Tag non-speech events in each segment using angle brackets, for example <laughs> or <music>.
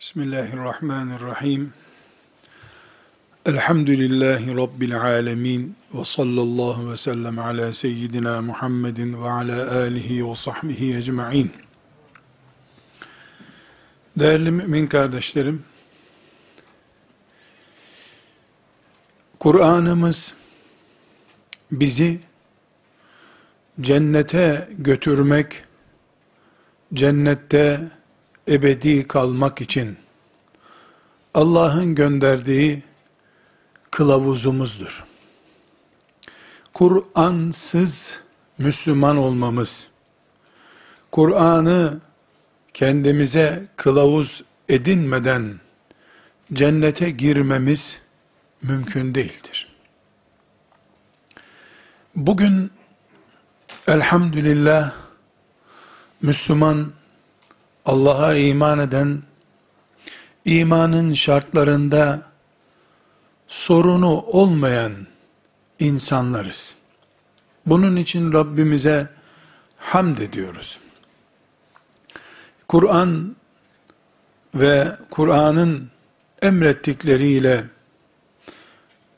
Bismillahirrahmanirrahim. Elhamdülillahi Rabbil alemin. Ve sallallahu ve sellem ala seyyidina Muhammedin ve ala alihi ve sahbihi ecma'in. Değerli mümin kardeşlerim, Kur'an'ımız bizi cennete götürmek, cennette ebedi kalmak için Allah'ın gönderdiği kılavuzumuzdur. Kur'ansız Müslüman olmamız, Kur'an'ı kendimize kılavuz edinmeden cennete girmemiz mümkün değildir. Bugün elhamdülillah Müslüman Allah'a iman eden, imanın şartlarında sorunu olmayan insanlarız. Bunun için Rabbimize hamd ediyoruz. Kur'an ve Kur'an'ın emrettikleriyle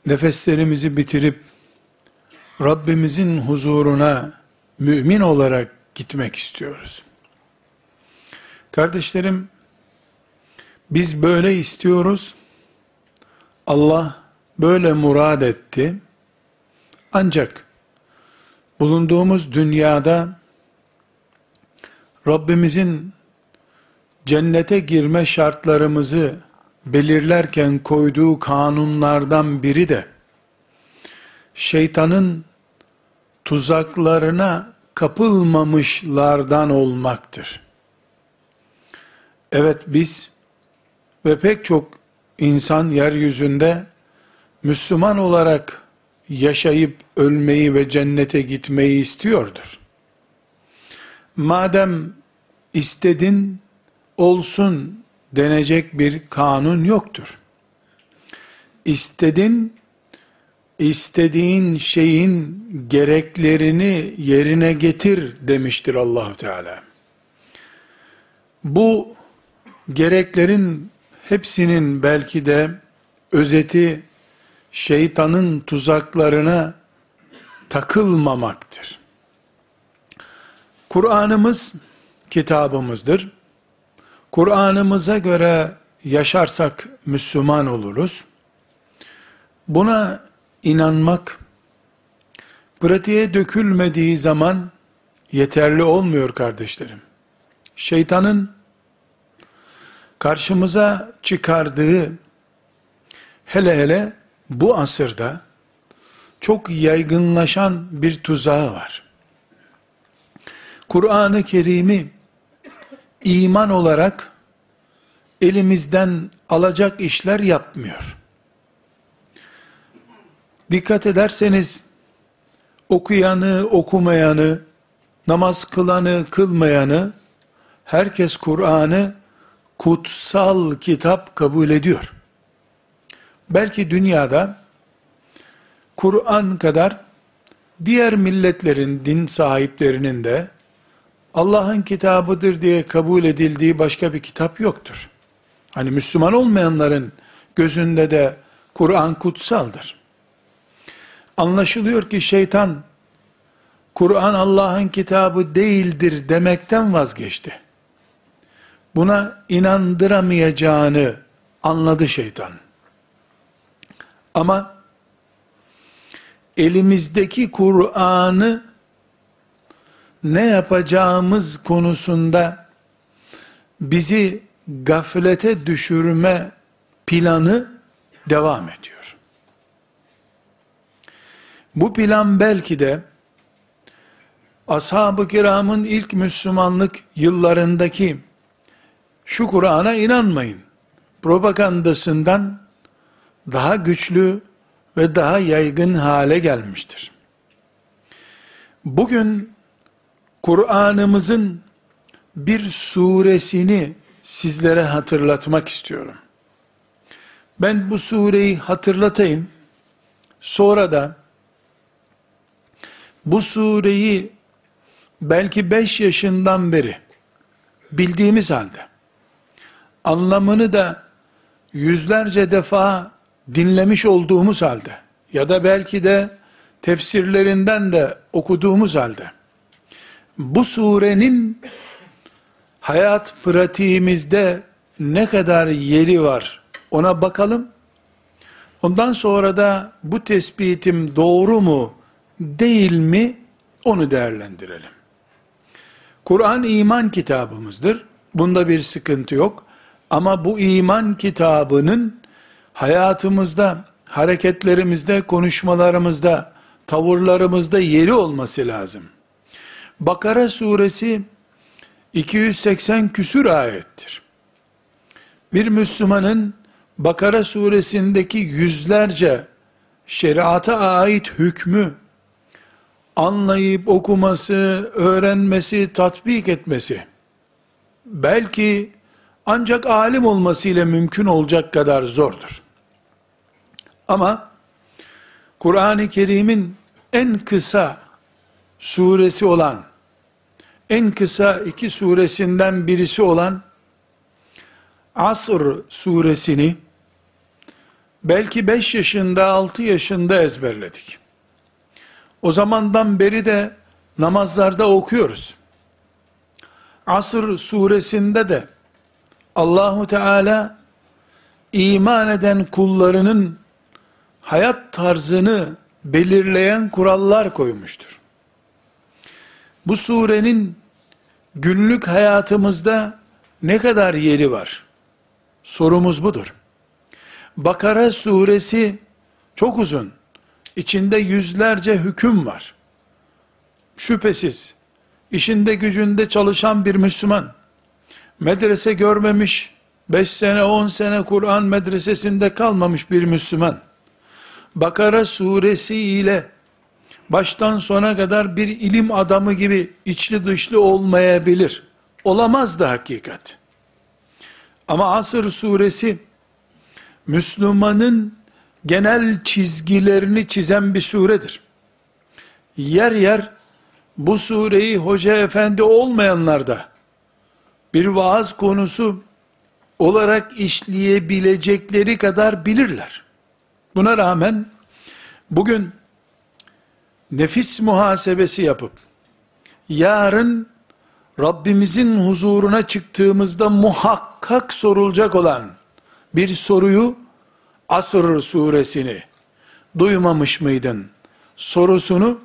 nefeslerimizi bitirip Rabbimizin huzuruna mümin olarak gitmek istiyoruz. Kardeşlerim, biz böyle istiyoruz. Allah böyle murad etti. Ancak bulunduğumuz dünyada Rabbimizin cennete girme şartlarımızı belirlerken koyduğu kanunlardan biri de şeytanın tuzaklarına kapılmamışlardan olmaktır. Evet biz ve pek çok insan yeryüzünde Müslüman olarak yaşayıp ölmeyi ve cennete gitmeyi istiyordur. Madem istedin olsun denecek bir kanun yoktur. İstedin, istediğin şeyin gereklerini yerine getir demiştir Allahu Teala. Bu gereklerin hepsinin belki de özeti şeytanın tuzaklarına takılmamaktır. Kur'an'ımız kitabımızdır. Kur'an'ımıza göre yaşarsak Müslüman oluruz. Buna inanmak pratiğe dökülmediği zaman yeterli olmuyor kardeşlerim. Şeytanın karşımıza çıkardığı hele hele bu asırda çok yaygınlaşan bir tuzağı var. Kur'an-ı Kerim'i iman olarak elimizden alacak işler yapmıyor. Dikkat ederseniz okuyanı, okumayanı, namaz kılanı, kılmayanı herkes Kur'an'ı kutsal kitap kabul ediyor. Belki dünyada Kur'an kadar diğer milletlerin din sahiplerinin de Allah'ın kitabıdır diye kabul edildiği başka bir kitap yoktur. Hani Müslüman olmayanların gözünde de Kur'an kutsaldır. Anlaşılıyor ki şeytan Kur'an Allah'ın kitabı değildir demekten vazgeçti buna inandıramayacağını anladı şeytan. Ama elimizdeki Kur'an'ı ne yapacağımız konusunda bizi gaflete düşürme planı devam ediyor. Bu plan belki de ashab-ı kiramın ilk Müslümanlık yıllarındaki şu Kur'an'a inanmayın propagandasından daha güçlü ve daha yaygın hale gelmiştir. Bugün Kur'an'ımızın bir suresini sizlere hatırlatmak istiyorum. Ben bu sureyi hatırlatayım. Sonra da bu sureyi belki beş yaşından beri bildiğimiz halde anlamını da yüzlerce defa dinlemiş olduğumuz halde ya da belki de tefsirlerinden de okuduğumuz halde bu surenin hayat pratiğimizde ne kadar yeri var ona bakalım. Ondan sonra da bu tespitim doğru mu değil mi onu değerlendirelim. Kur'an iman kitabımızdır. Bunda bir sıkıntı yok. Ama bu iman kitabının hayatımızda, hareketlerimizde, konuşmalarımızda, tavırlarımızda yeri olması lazım. Bakara suresi 280 küsür ayettir. Bir Müslümanın Bakara suresindeki yüzlerce şeriata ait hükmü anlayıp okuması, öğrenmesi, tatbik etmesi belki ancak alim olmasıyla mümkün olacak kadar zordur. Ama Kur'an-ı Kerim'in en kısa suresi olan, en kısa iki suresinden birisi olan Asr suresini belki 5 yaşında 6 yaşında ezberledik. O zamandan beri de namazlarda okuyoruz. Asr suresinde de Allahu Teala iman eden kullarının hayat tarzını belirleyen kurallar koymuştur. Bu surenin günlük hayatımızda ne kadar yeri var? Sorumuz budur. Bakara suresi çok uzun. İçinde yüzlerce hüküm var. Şüphesiz işinde gücünde çalışan bir Müslüman medrese görmemiş, 5 sene 10 sene Kur'an medresesinde kalmamış bir Müslüman, Bakara suresi ile baştan sona kadar bir ilim adamı gibi içli dışlı olmayabilir. Olamaz da hakikat. Ama Asır suresi, Müslümanın genel çizgilerini çizen bir suredir. Yer yer, bu sureyi hoca efendi olmayanlar da, bir vaaz konusu olarak işleyebilecekleri kadar bilirler. Buna rağmen bugün nefis muhasebesi yapıp yarın Rabbimizin huzuruna çıktığımızda muhakkak sorulacak olan bir soruyu Asr suresini duymamış mıydın sorusunu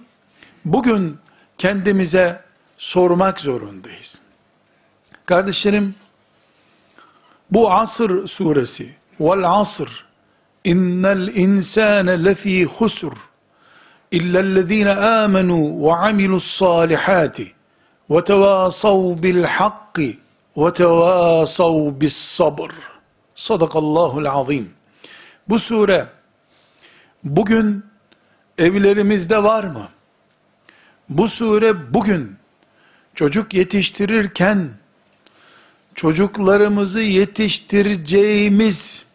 bugün kendimize sormak zorundayız. Kardeşlerim, bu Asr suresi, vel asr, innel insane lefî husr, illellezîne âmenû ve amilus salihati, ve tevâsav bil hakki, ve tevâsav bis sabr. Sadakallahul azim. Bu sure, bugün evlerimizde var mı? Bu sure bugün çocuk yetiştirirken çocuklarımızı yetiştireceğimiz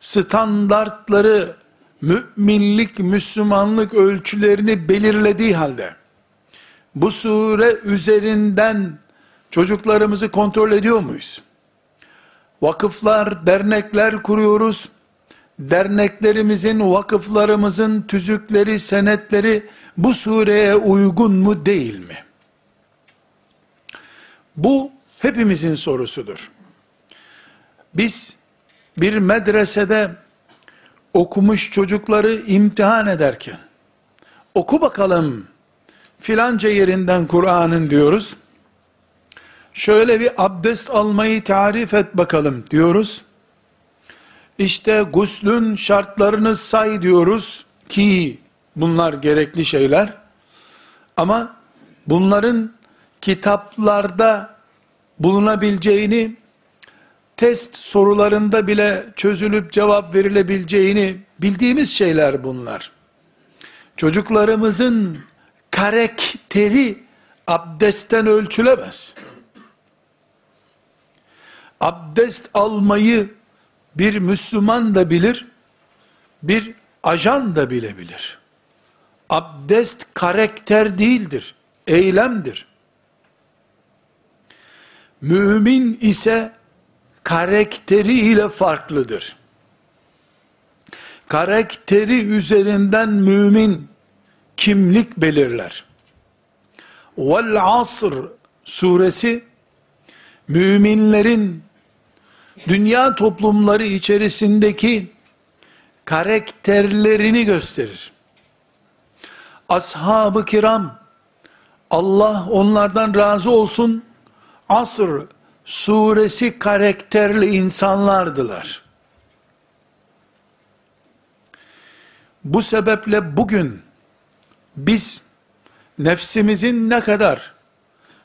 standartları, müminlik, Müslümanlık ölçülerini belirlediği halde, bu sure üzerinden çocuklarımızı kontrol ediyor muyuz? Vakıflar, dernekler kuruyoruz. Derneklerimizin, vakıflarımızın tüzükleri, senetleri bu sureye uygun mu değil mi? Bu hepimizin sorusudur. Biz bir medresede okumuş çocukları imtihan ederken, oku bakalım filanca yerinden Kur'an'ın diyoruz. Şöyle bir abdest almayı tarif et bakalım diyoruz. İşte guslün şartlarını say diyoruz ki bunlar gerekli şeyler. Ama bunların kitaplarda bulunabileceğini, test sorularında bile çözülüp cevap verilebileceğini bildiğimiz şeyler bunlar. Çocuklarımızın karakteri abdestten ölçülemez. Abdest almayı bir Müslüman da bilir, bir ajan da bilebilir. Abdest karakter değildir, eylemdir. Mümin ise karakteriyle farklıdır. Karakteri üzerinden mümin kimlik belirler. Vel asr suresi müminlerin dünya toplumları içerisindeki karakterlerini gösterir. Ashab-ı kiram Allah onlardan razı olsun asr suresi karakterli insanlardılar. Bu sebeple bugün biz nefsimizin ne kadar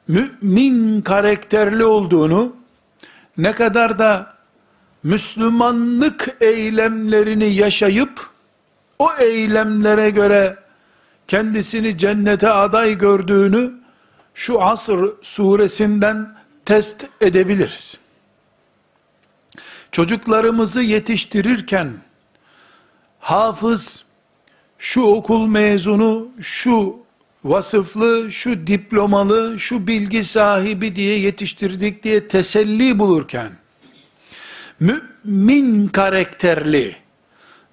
mümin karakterli olduğunu, ne kadar da Müslümanlık eylemlerini yaşayıp, o eylemlere göre kendisini cennete aday gördüğünü, şu asır suresinden test edebiliriz. Çocuklarımızı yetiştirirken, hafız, şu okul mezunu, şu vasıflı, şu diplomalı, şu bilgi sahibi diye yetiştirdik diye teselli bulurken, mümin karakterli,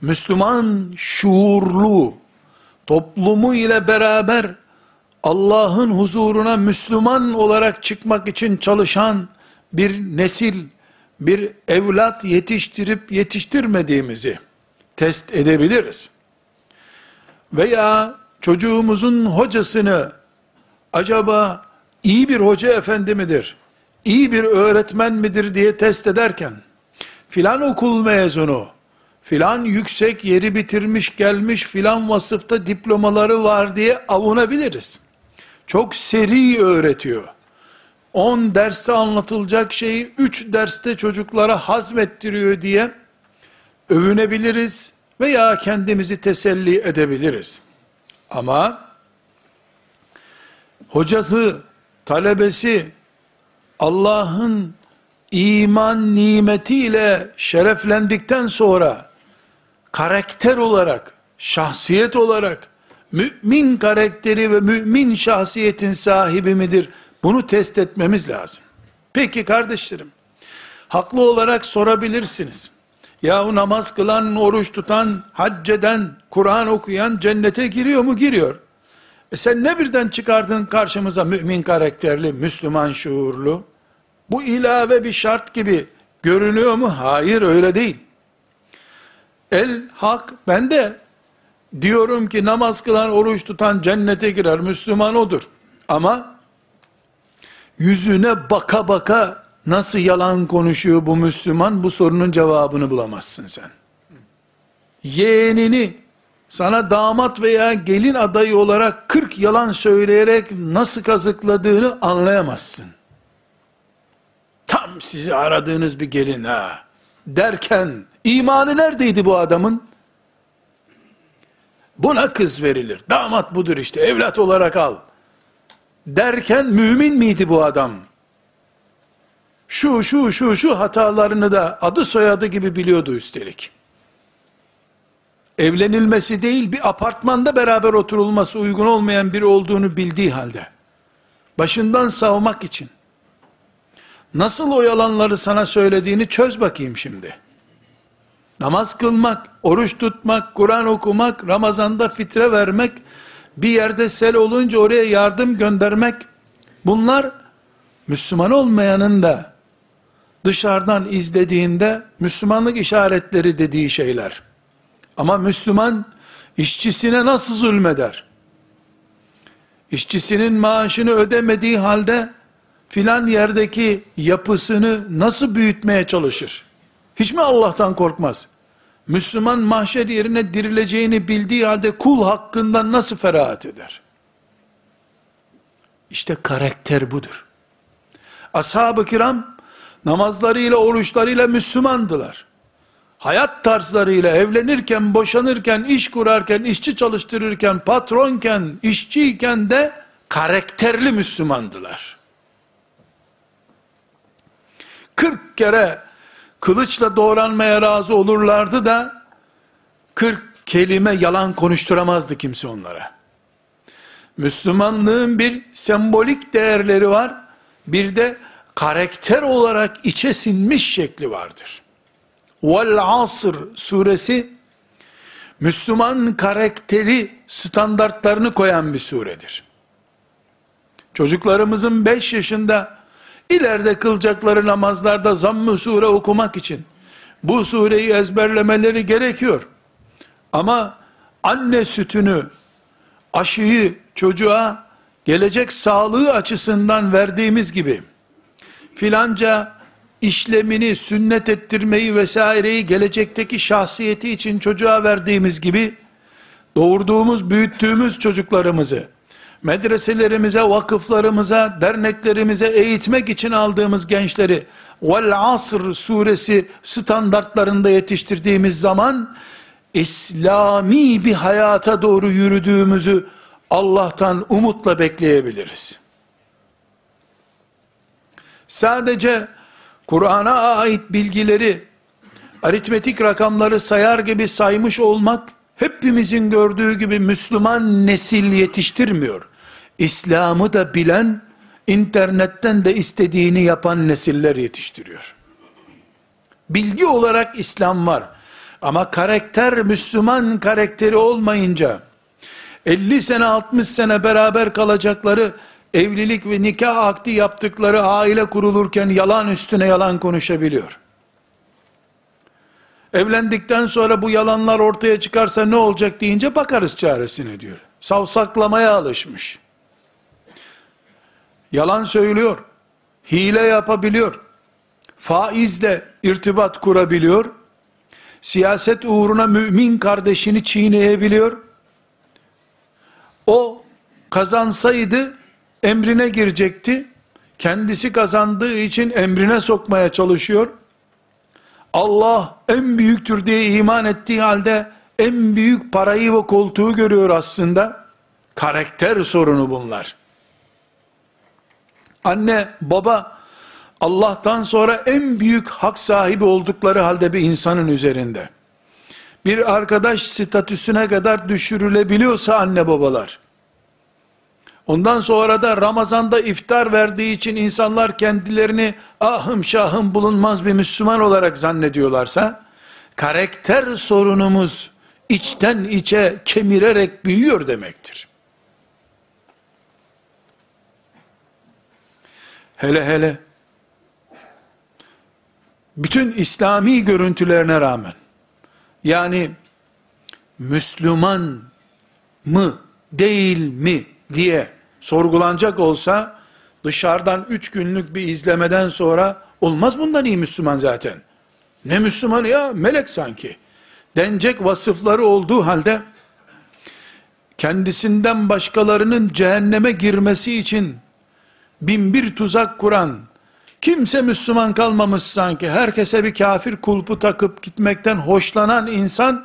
Müslüman şuurlu, toplumu ile beraber Allah'ın huzuruna Müslüman olarak çıkmak için çalışan bir nesil, bir evlat yetiştirip yetiştirmediğimizi test edebiliriz. Veya çocuğumuzun hocasını acaba iyi bir hoca efendi midir, iyi bir öğretmen midir diye test ederken, filan okul mezunu, filan yüksek yeri bitirmiş gelmiş filan vasıfta diplomaları var diye avunabiliriz. Çok seri öğretiyor. 10 derste anlatılacak şeyi 3 derste çocuklara hazmettiriyor diye övünebiliriz veya kendimizi teselli edebiliriz. Ama hocası, talebesi Allah'ın iman nimetiyle şereflendikten sonra karakter olarak, şahsiyet olarak mümin karakteri ve mümin şahsiyetin sahibi midir? Bunu test etmemiz lazım. Peki kardeşlerim, haklı olarak sorabilirsiniz. Yahu namaz kılan, oruç tutan, hac eden, Kur'an okuyan cennete giriyor mu? Giriyor. E sen ne birden çıkardın karşımıza mümin karakterli, Müslüman şuurlu? Bu ilave bir şart gibi görünüyor mu? Hayır öyle değil. El hak ben de diyorum ki namaz kılan, oruç tutan cennete girer, Müslüman odur. Ama yüzüne baka baka nasıl yalan konuşuyor bu Müslüman bu sorunun cevabını bulamazsın sen. Yeğenini sana damat veya gelin adayı olarak 40 yalan söyleyerek nasıl kazıkladığını anlayamazsın. Tam sizi aradığınız bir gelin ha. Derken imanı neredeydi bu adamın? Buna kız verilir. Damat budur işte. Evlat olarak al. Derken mümin miydi bu adam? Şu şu şu şu hatalarını da adı soyadı gibi biliyordu üstelik. Evlenilmesi değil bir apartmanda beraber oturulması uygun olmayan biri olduğunu bildiği halde. Başından savmak için. Nasıl o yalanları sana söylediğini çöz bakayım şimdi. Namaz kılmak, oruç tutmak, Kur'an okumak, Ramazan'da fitre vermek, bir yerde sel olunca oraya yardım göndermek, bunlar Müslüman olmayanın da dışarıdan izlediğinde Müslümanlık işaretleri dediği şeyler. Ama Müslüman işçisine nasıl zulmeder? İşçisinin maaşını ödemediği halde filan yerdeki yapısını nasıl büyütmeye çalışır? Hiç mi Allah'tan korkmaz? Müslüman mahşer yerine dirileceğini bildiği halde kul hakkından nasıl ferahat eder? İşte karakter budur. Ashab-ı kiram namazlarıyla, oruçlarıyla Müslümandılar. Hayat tarzlarıyla evlenirken, boşanırken, iş kurarken, işçi çalıştırırken, patronken, işçiyken de karakterli Müslümandılar. 40 kere kılıçla doğranmaya razı olurlardı da 40 kelime yalan konuşturamazdı kimse onlara. Müslümanlığın bir sembolik değerleri var. Bir de karakter olarak içe sinmiş şekli vardır. Vel Asr suresi Müslüman karakteri standartlarını koyan bir suredir. Çocuklarımızın 5 yaşında ileride kılacakları namazlarda zamm-ı sure okumak için bu sureyi ezberlemeleri gerekiyor. Ama anne sütünü, aşıyı çocuğa gelecek sağlığı açısından verdiğimiz gibi filanca işlemini sünnet ettirmeyi vesaireyi gelecekteki şahsiyeti için çocuğa verdiğimiz gibi doğurduğumuz, büyüttüğümüz çocuklarımızı medreselerimize, vakıflarımıza, derneklerimize eğitmek için aldığımız gençleri Vel Asr suresi standartlarında yetiştirdiğimiz zaman İslami bir hayata doğru yürüdüğümüzü Allah'tan umutla bekleyebiliriz. Sadece Kur'an'a ait bilgileri, aritmetik rakamları sayar gibi saymış olmak, hepimizin gördüğü gibi Müslüman nesil yetiştirmiyor. İslam'ı da bilen, internetten de istediğini yapan nesiller yetiştiriyor. Bilgi olarak İslam var. Ama karakter Müslüman karakteri olmayınca 50 sene 60 sene beraber kalacakları evlilik ve nikah akdi yaptıkları aile kurulurken yalan üstüne yalan konuşabiliyor. Evlendikten sonra bu yalanlar ortaya çıkarsa ne olacak deyince bakarız çaresine diyor. Savsaklamaya alışmış. Yalan söylüyor. Hile yapabiliyor. Faizle irtibat kurabiliyor. Siyaset uğruna mümin kardeşini çiğneyebiliyor. O kazansaydı emrine girecekti. Kendisi kazandığı için emrine sokmaya çalışıyor. Allah en büyüktür diye iman ettiği halde en büyük parayı ve koltuğu görüyor aslında. Karakter sorunu bunlar. Anne, baba Allah'tan sonra en büyük hak sahibi oldukları halde bir insanın üzerinde. Bir arkadaş statüsüne kadar düşürülebiliyorsa anne babalar, Ondan sonra da Ramazan'da iftar verdiği için insanlar kendilerini ahım şahım bulunmaz bir Müslüman olarak zannediyorlarsa, karakter sorunumuz içten içe kemirerek büyüyor demektir. Hele hele, bütün İslami görüntülerine rağmen, yani Müslüman mı değil mi diye sorgulanacak olsa dışarıdan üç günlük bir izlemeden sonra olmaz bundan iyi Müslüman zaten. Ne Müslüman ya melek sanki. Denecek vasıfları olduğu halde kendisinden başkalarının cehenneme girmesi için bin bir tuzak kuran kimse Müslüman kalmamış sanki herkese bir kafir kulpu takıp gitmekten hoşlanan insan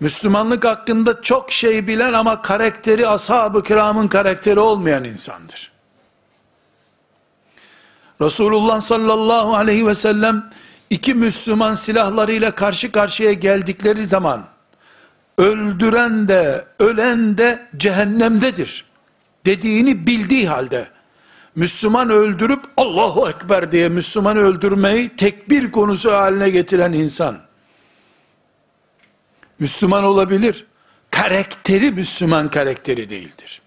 Müslümanlık hakkında çok şey bilen ama karakteri ashab-ı kiramın karakteri olmayan insandır. Resulullah sallallahu aleyhi ve sellem iki Müslüman silahlarıyla karşı karşıya geldikleri zaman öldüren de ölen de cehennemdedir dediğini bildiği halde Müslüman öldürüp Allahu Ekber diye Müslüman öldürmeyi tekbir konusu haline getiren insan Müslüman olabilir. Karakteri Müslüman karakteri değildir.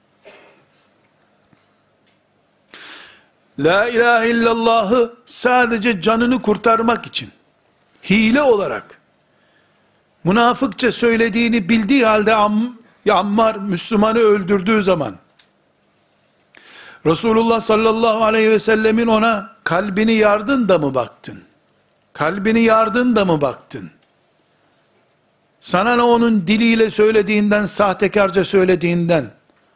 La ilahe illallahı sadece canını kurtarmak için, hile olarak, münafıkça söylediğini bildiği halde Am, Ammar Müslümanı öldürdüğü zaman, Resulullah sallallahu aleyhi ve sellemin ona kalbini yardın da mı baktın? Kalbini yardın da mı baktın? Sana ne onun diliyle söylediğinden, sahtekarca söylediğinden,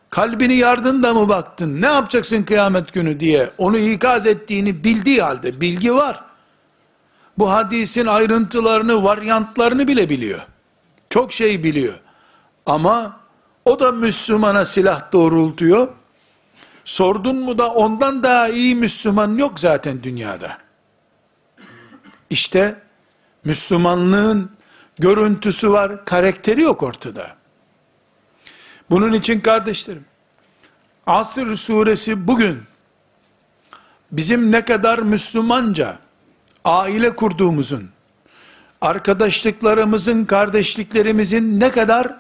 kalbini yardın da mı baktın, ne yapacaksın kıyamet günü diye, onu ikaz ettiğini bildiği halde, bilgi var. Bu hadisin ayrıntılarını, varyantlarını bile biliyor. Çok şey biliyor. Ama o da Müslümana silah doğrultuyor. Sordun mu da ondan daha iyi Müslüman yok zaten dünyada. İşte Müslümanlığın görüntüsü var, karakteri yok ortada. Bunun için kardeşlerim, Asr suresi bugün bizim ne kadar Müslümanca aile kurduğumuzun, arkadaşlıklarımızın, kardeşliklerimizin ne kadar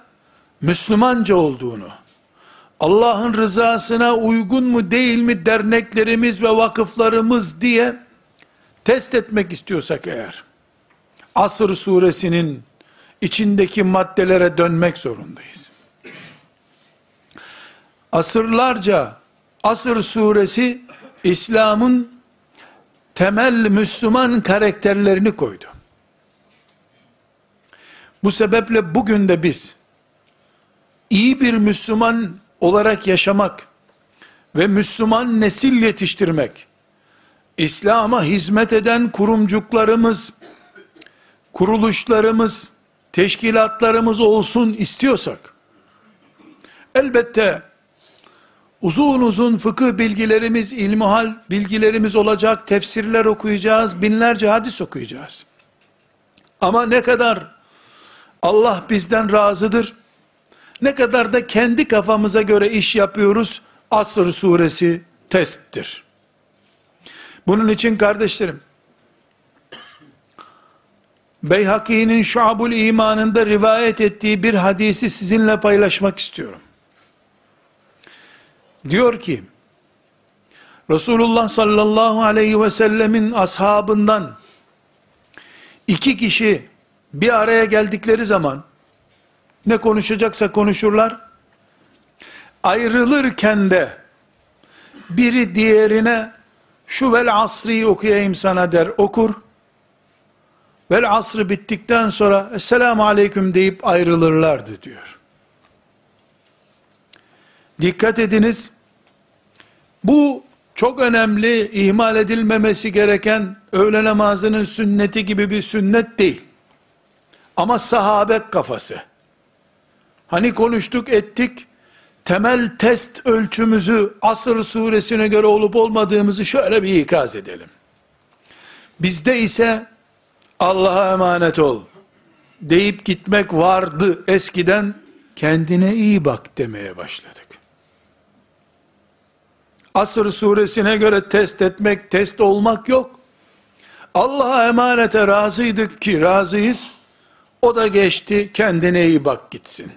Müslümanca olduğunu, Allah'ın rızasına uygun mu değil mi derneklerimiz ve vakıflarımız diye test etmek istiyorsak eğer, Asr suresinin içindeki maddelere dönmek zorundayız. Asırlarca Asr suresi İslam'ın temel Müslüman karakterlerini koydu. Bu sebeple bugün de biz iyi bir Müslüman olarak yaşamak ve Müslüman nesil yetiştirmek, İslam'a hizmet eden kurumcuklarımız, kuruluşlarımız, teşkilatlarımız olsun istiyorsak, elbette uzun uzun fıkıh bilgilerimiz, ilmuhal bilgilerimiz olacak, tefsirler okuyacağız, binlerce hadis okuyacağız. Ama ne kadar Allah bizden razıdır, ne kadar da kendi kafamıza göre iş yapıyoruz, Asr suresi testtir. Bunun için kardeşlerim, Beyhaki'nin Şuabul İman'ında rivayet ettiği bir hadisi sizinle paylaşmak istiyorum. Diyor ki, Resulullah sallallahu aleyhi ve sellemin ashabından iki kişi bir araya geldikleri zaman ne konuşacaksa konuşurlar. Ayrılırken de biri diğerine şu vel asri okuyayım sana der okur. Vel asrı bittikten sonra Esselamu Aleyküm deyip ayrılırlardı diyor. Dikkat ediniz. Bu çok önemli, ihmal edilmemesi gereken öğle namazının sünneti gibi bir sünnet değil. Ama sahabe kafası. Hani konuştuk ettik, temel test ölçümüzü Asır suresine göre olup olmadığımızı şöyle bir ikaz edelim. Bizde ise Allah'a emanet ol deyip gitmek vardı eskiden kendine iyi bak demeye başladık. Asır suresine göre test etmek, test olmak yok. Allah'a emanete razıydık ki razıyız. O da geçti, kendine iyi bak gitsin.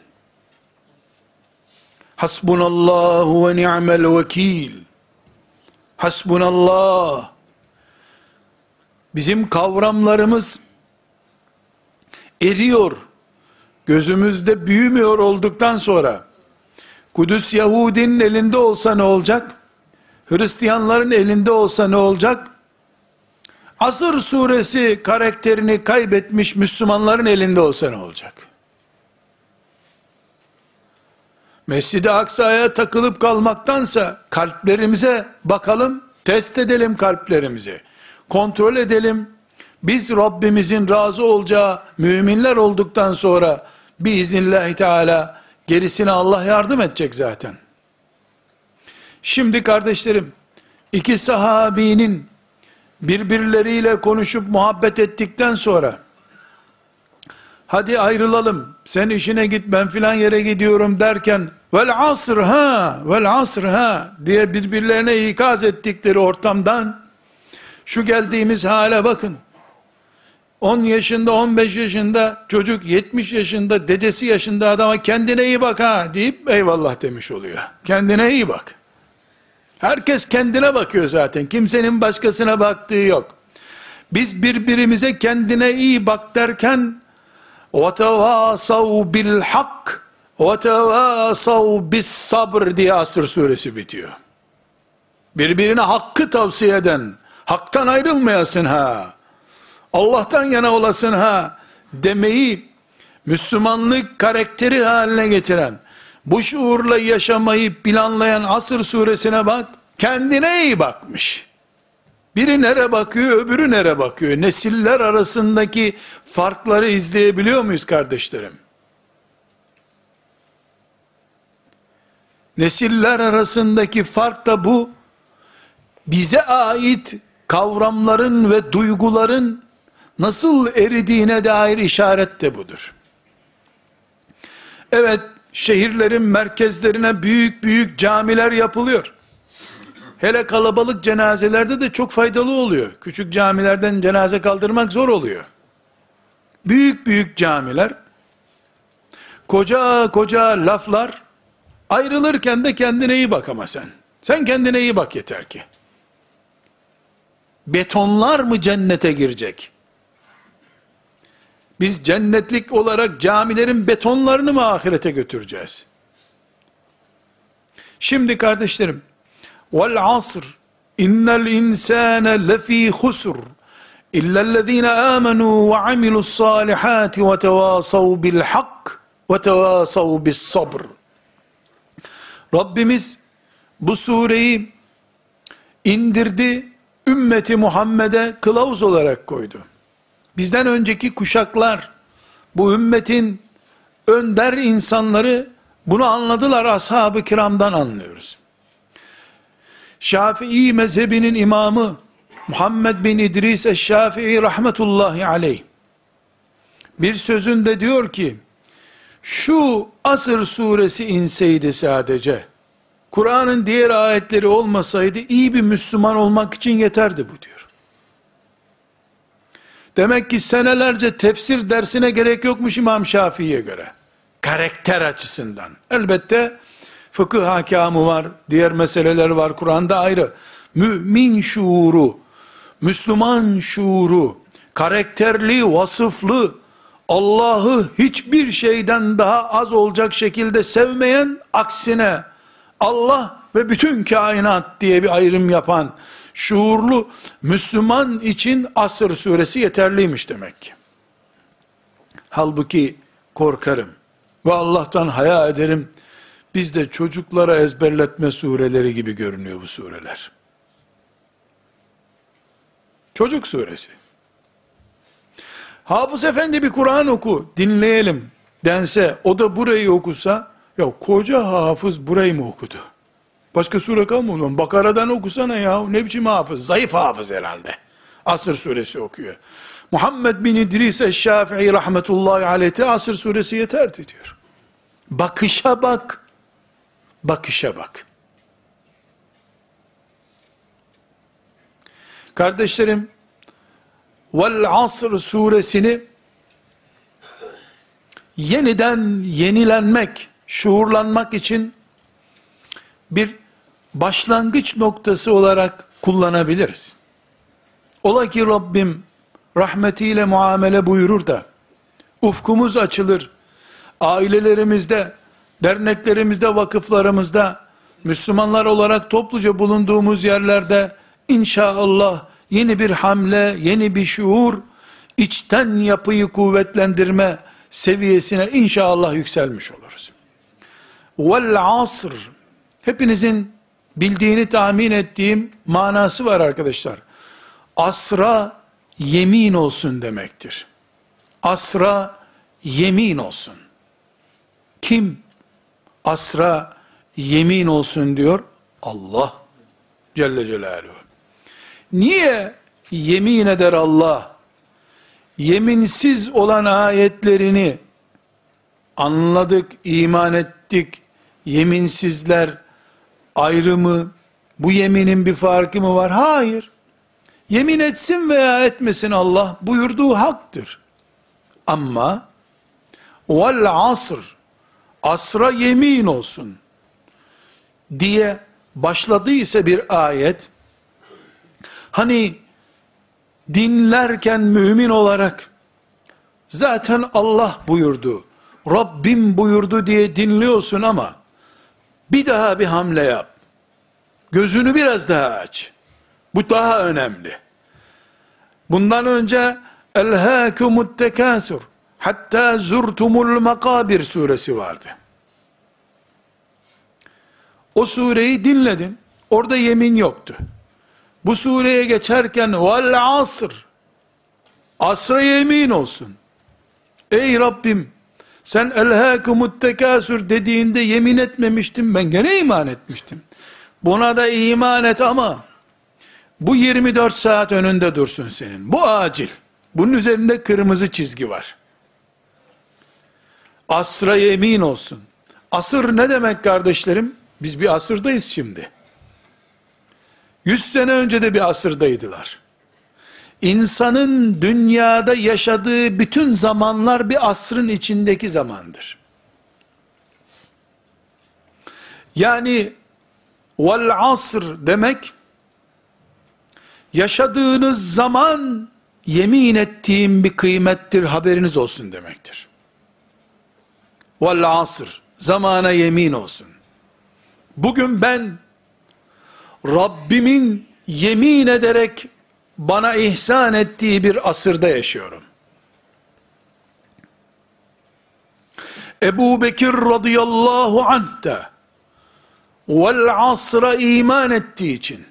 Hasbunallahu ve ni'mel vekil. Hasbunallah. Bizim kavramlarımız eriyor. Gözümüzde büyümüyor olduktan sonra Kudüs Yahudinin elinde olsa ne olacak? Hristiyanların elinde olsa ne olacak? Asır suresi karakterini kaybetmiş Müslümanların elinde olsa ne olacak? Mescid-i Aksa'ya takılıp kalmaktansa kalplerimize bakalım, test edelim kalplerimizi. Kontrol edelim. Biz Rabbimizin razı olacağı müminler olduktan sonra biiznillahü teala gerisine Allah yardım edecek zaten. Şimdi kardeşlerim, iki sahabinin birbirleriyle konuşup muhabbet ettikten sonra, hadi ayrılalım, sen işine git ben filan yere gidiyorum derken, vel asr ha, vel asr ha diye birbirlerine ikaz ettikleri ortamdan, şu geldiğimiz hale bakın, 10 yaşında 15 yaşında çocuk 70 yaşında dedesi yaşında adama kendine iyi bak ha deyip eyvallah demiş oluyor. Kendine iyi bak. Herkes kendine bakıyor zaten. Kimsenin başkasına baktığı yok. Biz birbirimize kendine iyi bak derken وَتَوَاسَوْ بِالْحَقِّ وَتَوَاسَوْ بِالصَّبْرِ diye Asır suresi bitiyor. Birbirine hakkı tavsiye eden, haktan ayrılmayasın ha, Allah'tan yana olasın ha, demeyi Müslümanlık karakteri haline getiren, bu şuurla yaşamayı planlayan Asır suresine bak, kendine iyi bakmış. Biri nere bakıyor, öbürü nere bakıyor? Nesiller arasındaki farkları izleyebiliyor muyuz kardeşlerim? Nesiller arasındaki fark da bu. Bize ait kavramların ve duyguların nasıl eridiğine dair işaret de budur. Evet, şehirlerin merkezlerine büyük büyük camiler yapılıyor. Hele kalabalık cenazelerde de çok faydalı oluyor. Küçük camilerden cenaze kaldırmak zor oluyor. Büyük büyük camiler, koca koca laflar, ayrılırken de kendine iyi bak ama sen. Sen kendine iyi bak yeter ki. Betonlar mı cennete girecek? Biz cennetlik olarak camilerin betonlarını mı ahirete götüreceğiz? Şimdi kardeşlerim, vel asr, innel insane lefî husr, illellezîne âmenû ve amilus salihâti ve tevâsav bil hak ve tevâsav bis sabr. Rabbimiz bu sureyi indirdi, ümmeti Muhammed'e kılavuz olarak koydu. Bizden önceki kuşaklar, bu ümmetin önder insanları bunu anladılar ashab-ı kiramdan anlıyoruz. Şafii mezhebinin imamı Muhammed bin İdris eş-Şafii rahmetullahi aleyh bir sözünde diyor ki şu asır suresi inseydi sadece Kur'an'ın diğer ayetleri olmasaydı iyi bir Müslüman olmak için yeterdi bu diyor. Demek ki senelerce tefsir dersine gerek yokmuş İmam Şafii'ye göre. Karakter açısından. Elbette fıkıh hakamı var, diğer meseleler var Kur'an'da ayrı. Mümin şuuru, Müslüman şuuru, karakterli, vasıflı, Allah'ı hiçbir şeyden daha az olacak şekilde sevmeyen, aksine Allah ve bütün kainat diye bir ayrım yapan, şuurlu Müslüman için asır suresi yeterliymiş demek ki. Halbuki korkarım ve Allah'tan haya ederim. Bizde çocuklara ezberletme sureleri gibi görünüyor bu sureler. Çocuk suresi. Hafız efendi bir Kur'an oku, dinleyelim dense, o da burayı okusa, ya koca hafız burayı mı okudu? Başka sure kalmadı. Bakara'dan okusana ya. Ne biçim hafız? Zayıf hafız herhalde. Asır suresi okuyor. Muhammed bin İdris Eşşafii rahmetullahi aleyhi Asır suresi yeterdi diyor. Bakışa bak. Bakışa bak. Kardeşlerim, Vel Asr suresini yeniden yenilenmek, şuurlanmak için bir başlangıç noktası olarak kullanabiliriz. Ola ki Rabbim rahmetiyle muamele buyurur da, ufkumuz açılır, ailelerimizde, derneklerimizde, vakıflarımızda, Müslümanlar olarak topluca bulunduğumuz yerlerde, inşallah yeni bir hamle, yeni bir şuur, içten yapıyı kuvvetlendirme seviyesine inşallah yükselmiş oluruz. Vel asr, hepinizin bildiğini tahmin ettiğim manası var arkadaşlar. Asra yemin olsun demektir. Asra yemin olsun. Kim asra yemin olsun diyor? Allah Celle Celaluhu. Niye yemin eder Allah? Yeminsiz olan ayetlerini anladık, iman ettik, yeminsizler ayrımı, bu yeminin bir farkı mı var? Hayır. Yemin etsin veya etmesin Allah buyurduğu haktır. Ama vel asr asra yemin olsun diye başladıysa bir ayet hani dinlerken mümin olarak zaten Allah buyurdu Rabbim buyurdu diye dinliyorsun ama bir daha bir hamle yap. Gözünü biraz daha aç. Bu daha önemli. Bundan önce Elhâkumut tekâsur hatta zurtumul makabir suresi vardı. O sureyi dinledin. Orada yemin yoktu. Bu sureye geçerken vel asr asra yemin olsun. Ey Rabbim sen elhâkumut tekâsür dediğinde yemin etmemiştim ben gene iman etmiştim. Buna da iman et ama bu 24 saat önünde dursun senin. Bu acil. Bunun üzerinde kırmızı çizgi var. Asra yemin olsun. Asır ne demek kardeşlerim? Biz bir asırdayız şimdi. 100 sene önce de bir asırdaydılar. İnsanın dünyada yaşadığı bütün zamanlar bir asrın içindeki zamandır. Yani vel asr demek yaşadığınız zaman yemin ettiğim bir kıymettir haberiniz olsun demektir. Vel asr zamana yemin olsun. Bugün ben Rabbimin yemin ederek bana ihsan ettiği bir asırda yaşıyorum. Ebu Bekir radıyallahu anh da vel asra iman ettiği için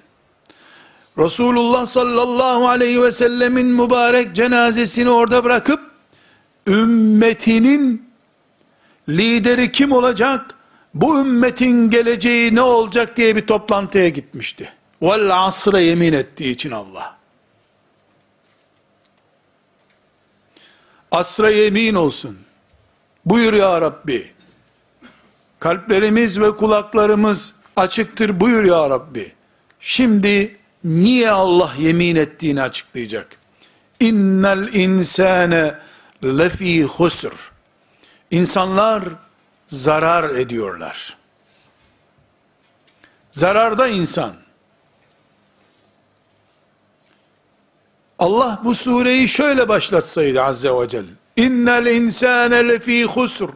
Resulullah sallallahu aleyhi ve sellemin mübarek cenazesini orada bırakıp ümmetinin lideri kim olacak? Bu ümmetin geleceği ne olacak diye bir toplantıya gitmişti. Vel asra yemin ettiği için Allah. Asra yemin olsun. Buyur ya Rabbi. Kalplerimiz ve kulaklarımız açıktır buyur ya Rabbi. Şimdi niye Allah yemin ettiğini açıklayacak. İnnel insane lefi husr. İnsanlar zarar ediyorlar. Zararda insan. Allah bu sureyi şöyle başlatsaydı azze ve celle. İnnel insane lefî husr.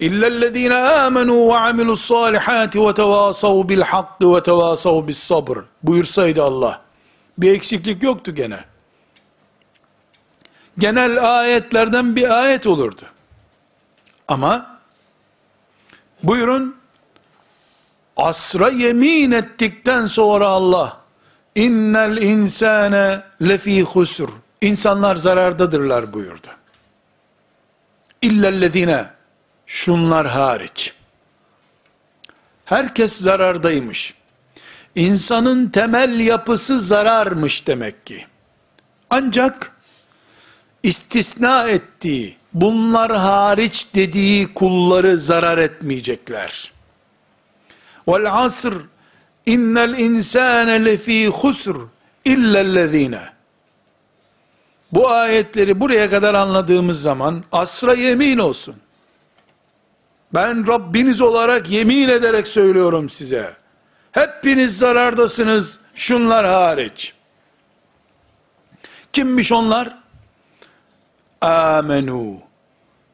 İllellezîne âmenû ve amilus salihâti ve tevâsav bil hakkı ve tevâsav bis sabr. Buyursaydı Allah. Bir eksiklik yoktu gene. Genel ayetlerden bir ayet olurdu. Ama buyurun asra yemin ettikten sonra Allah innel insane lefi husr insanlar zarardadırlar buyurdu. İllellezine şunlar hariç. Herkes zarardaymış. İnsanın temel yapısı zararmış demek ki. Ancak istisna ettiği, bunlar hariç dediği kulları zarar etmeyecekler. Vel asr innel insane lefî husr illellezine. Bu ayetleri buraya kadar anladığımız zaman asra yemin olsun. Ben Rabbiniz olarak yemin ederek söylüyorum size. Hepiniz zarardasınız şunlar hariç. Kimmiş onlar? Amenu.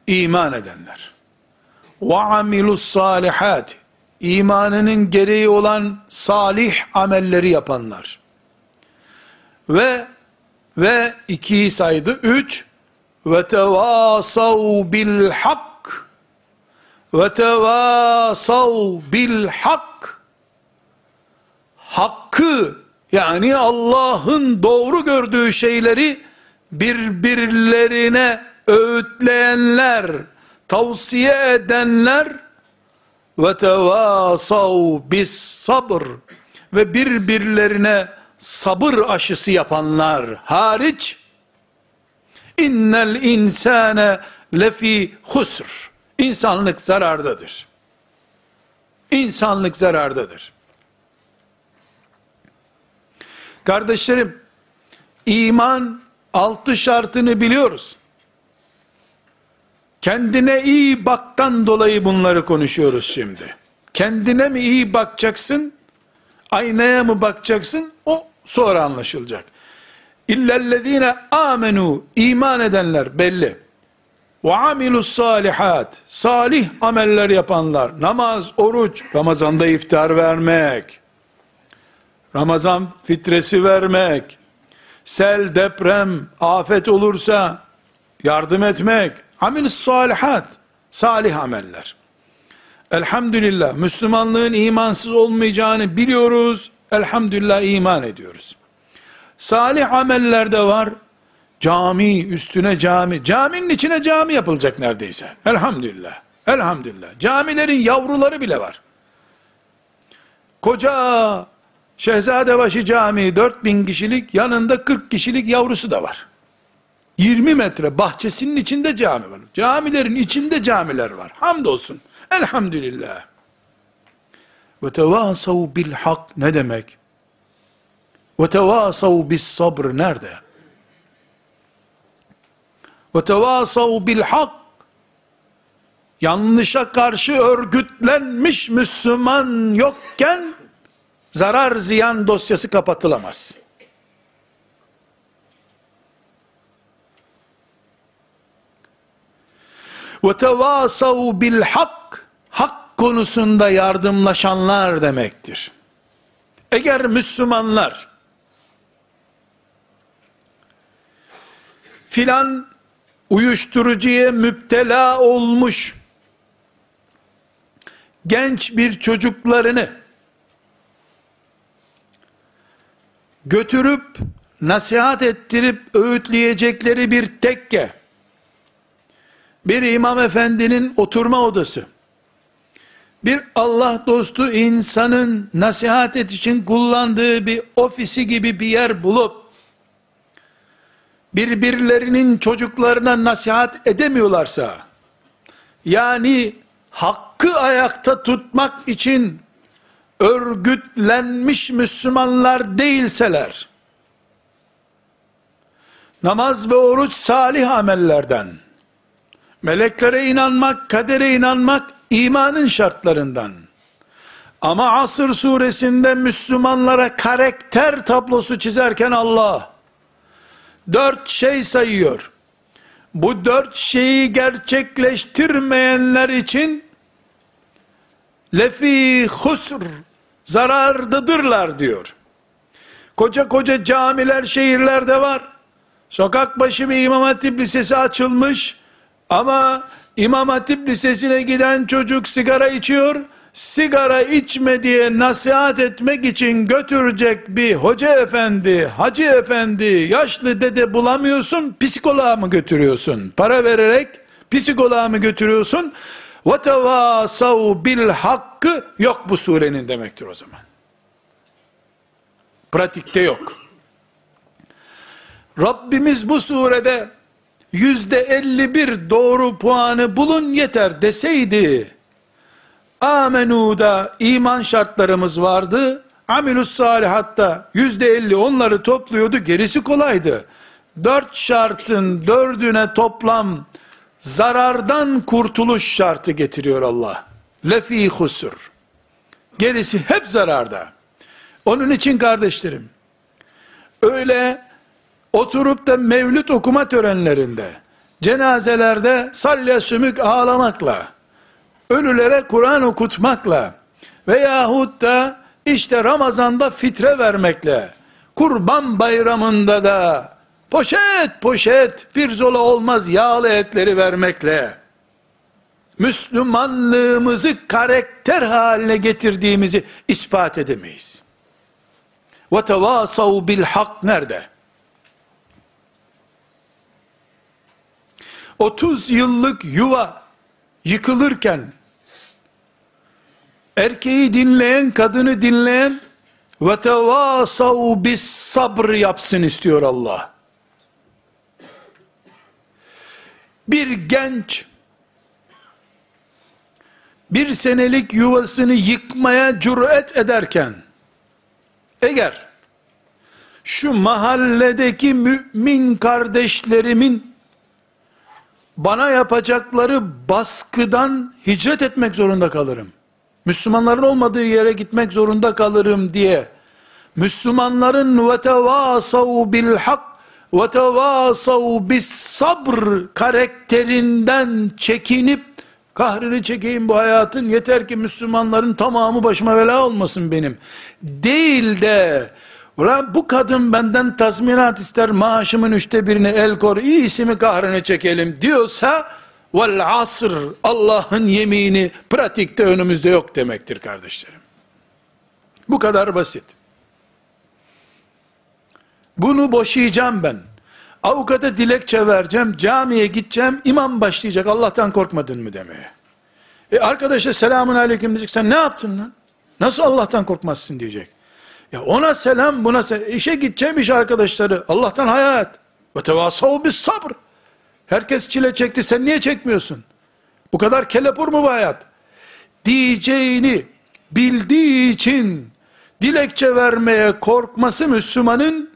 iman edenler. Ve amilus salihat. İmanının gereği olan salih amelleri yapanlar. Ve ve ikiyi saydı. Üç. Ve tevasav bil hak ve tevasav bil hak hakkı yani Allah'ın doğru gördüğü şeyleri birbirlerine öğütleyenler, tavsiye edenler ve tevasav bis sabır ve birbirlerine sabır aşısı yapanlar hariç innel insane lefi husr İnsanlık zarardadır. İnsanlık zarardadır. Kardeşlerim, iman altı şartını biliyoruz. Kendine iyi baktan dolayı bunları konuşuyoruz şimdi. Kendine mi iyi bakacaksın, aynaya mı bakacaksın, o sonra anlaşılacak. İllellezine amenu, iman edenler belli ve amilus salihat salih ameller yapanlar namaz oruç Ramazanda iftar vermek Ramazan fitresi vermek sel deprem afet olursa yardım etmek amilus salihat salih ameller elhamdülillah Müslümanlığın imansız olmayacağını biliyoruz elhamdülillah iman ediyoruz salih ameller de var Cami üstüne cami. Caminin içine cami yapılacak neredeyse. Elhamdülillah. Elhamdülillah. Camilerin yavruları bile var. Koca Şehzadebaşı Camii 4000 kişilik yanında 40 kişilik yavrusu da var. 20 metre bahçesinin içinde cami var. Camilerin içinde camiler var. Hamdolsun. Elhamdülillah. Ve tevasav bil hak ne demek? Ve tevasav bis sabr nerede? Ve tevasav bil hak yanlışa karşı örgütlenmiş Müslüman yokken zarar ziyan dosyası kapatılamaz. Ve tevasav bil hak hak konusunda yardımlaşanlar demektir. Eğer Müslümanlar filan uyuşturucuya müptela olmuş genç bir çocuklarını götürüp nasihat ettirip öğütleyecekleri bir tekke, bir imam efendinin oturma odası, bir Allah dostu insanın nasihat et için kullandığı bir ofisi gibi bir yer bulup, birbirlerinin çocuklarına nasihat edemiyorlarsa, yani hakkı ayakta tutmak için örgütlenmiş Müslümanlar değilseler, namaz ve oruç salih amellerden, meleklere inanmak, kadere inanmak imanın şartlarından, ama Asır suresinde Müslümanlara karakter tablosu çizerken Allah, dört şey sayıyor. Bu dört şeyi gerçekleştirmeyenler için, lefi husr, zarardadırlar diyor. Koca koca camiler şehirlerde var. Sokak başı bir İmam Hatip Lisesi açılmış ama İmam Hatip Lisesi'ne giden çocuk sigara içiyor. Sigara içme diye nasihat etmek için götürecek bir hoca efendi, hacı efendi, yaşlı dede bulamıyorsun, psikoloğa mı götürüyorsun? Para vererek psikoloğa mı götürüyorsun? وَتَوَاسَوْ bil hakkı yok bu surenin demektir o zaman. Pratikte yok. Rabbimiz bu surede yüzde 51 doğru puanı bulun yeter deseydi, amenu'da iman şartlarımız vardı, amilus salihatta yüzde 50 onları topluyordu, gerisi kolaydı. Dört şartın dördüne toplam zarardan kurtuluş şartı getiriyor Allah. Lefi husur. Gerisi hep zararda. Onun için kardeşlerim, öyle oturup da mevlüt okuma törenlerinde, cenazelerde salya sümük ağlamakla, ölülere Kur'an okutmakla veyahut da işte Ramazan'da fitre vermekle, kurban bayramında da poşet poşet bir zola olmaz yağlı etleri vermekle, Müslümanlığımızı karakter haline getirdiğimizi ispat edemeyiz. وَتَوَاسَوْ bil-hak nerede? 30 yıllık yuva yıkılırken erkeği dinleyen, kadını dinleyen ve tevasav bis sabr yapsın istiyor Allah. Bir genç bir senelik yuvasını yıkmaya cüret ederken eğer şu mahalledeki mümin kardeşlerimin bana yapacakları baskıdan hicret etmek zorunda kalırım. Müslümanların olmadığı yere gitmek zorunda kalırım diye, Müslümanların ve tevasav bil hak ve tevasav bis sabr karakterinden çekinip kahrını çekeyim bu hayatın yeter ki Müslümanların tamamı başıma bela olmasın benim değil de ulan bu kadın benden tazminat ister maaşımın üçte birini el kor iyisi mi kahrını çekelim diyorsa vel asr Allah'ın yemini pratikte önümüzde yok demektir kardeşlerim bu kadar basit bunu boşayacağım ben. Avukata dilekçe vereceğim, camiye gideceğim, imam başlayacak Allah'tan korkmadın mı demeye. E arkadaşa selamun aleyküm diyecek, sen ne yaptın lan? Nasıl Allah'tan korkmazsın diyecek. Ya ona selam, buna selam. İşe gideceğim iş arkadaşları, Allah'tan hayat. Ve tevasav bis sabr. Herkes çile çekti, sen niye çekmiyorsun? Bu kadar kelepur mu bu hayat? Diyeceğini bildiği için dilekçe vermeye korkması Müslümanın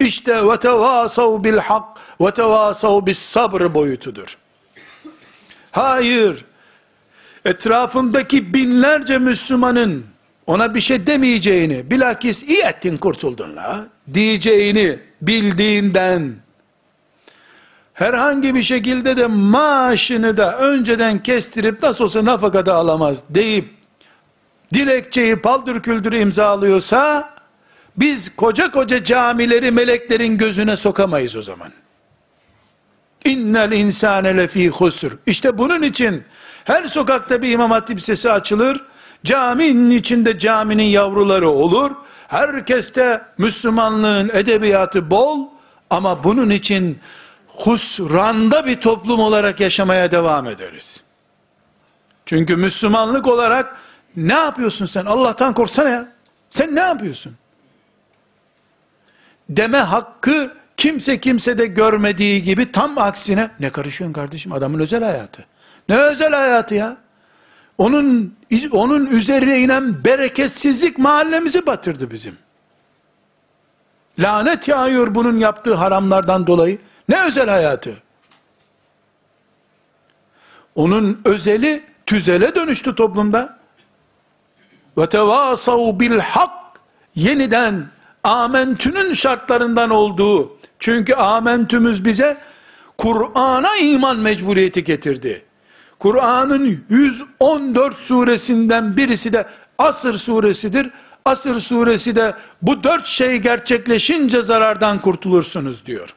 işte ve tevasav bil hak ve tevasav bis sabr boyutudur. Hayır. Etrafındaki binlerce Müslümanın ona bir şey demeyeceğini, bilakis iyi ettin kurtuldun la, diyeceğini bildiğinden, herhangi bir şekilde de maaşını da önceden kestirip nasıl olsa nafaka da alamaz deyip, dilekçeyi paldır küldür imzalıyorsa, biz koca koca camileri meleklerin gözüne sokamayız o zaman. İnnel insane lefî husr. İşte bunun için her sokakta bir imam hatip sesi açılır. Caminin içinde caminin yavruları olur. Herkeste Müslümanlığın edebiyatı bol. Ama bunun için husranda bir toplum olarak yaşamaya devam ederiz. Çünkü Müslümanlık olarak ne yapıyorsun sen? Allah'tan korksana ya. Sen ne yapıyorsun? Deme hakkı kimse kimse de görmediği gibi tam aksine ne karışıyorsun kardeşim adamın özel hayatı. Ne özel hayatı ya? Onun onun üzerine inen bereketsizlik mahallemizi batırdı bizim. Lanet yağıyor bunun yaptığı haramlardan dolayı. Ne özel hayatı? Onun özeli tüzele dönüştü toplumda. Ve tevasav bil hak yeniden amentünün şartlarından olduğu çünkü amentümüz bize Kur'an'a iman mecburiyeti getirdi. Kur'an'ın 114 suresinden birisi de Asır suresidir. Asır suresi de bu dört şey gerçekleşince zarardan kurtulursunuz diyor.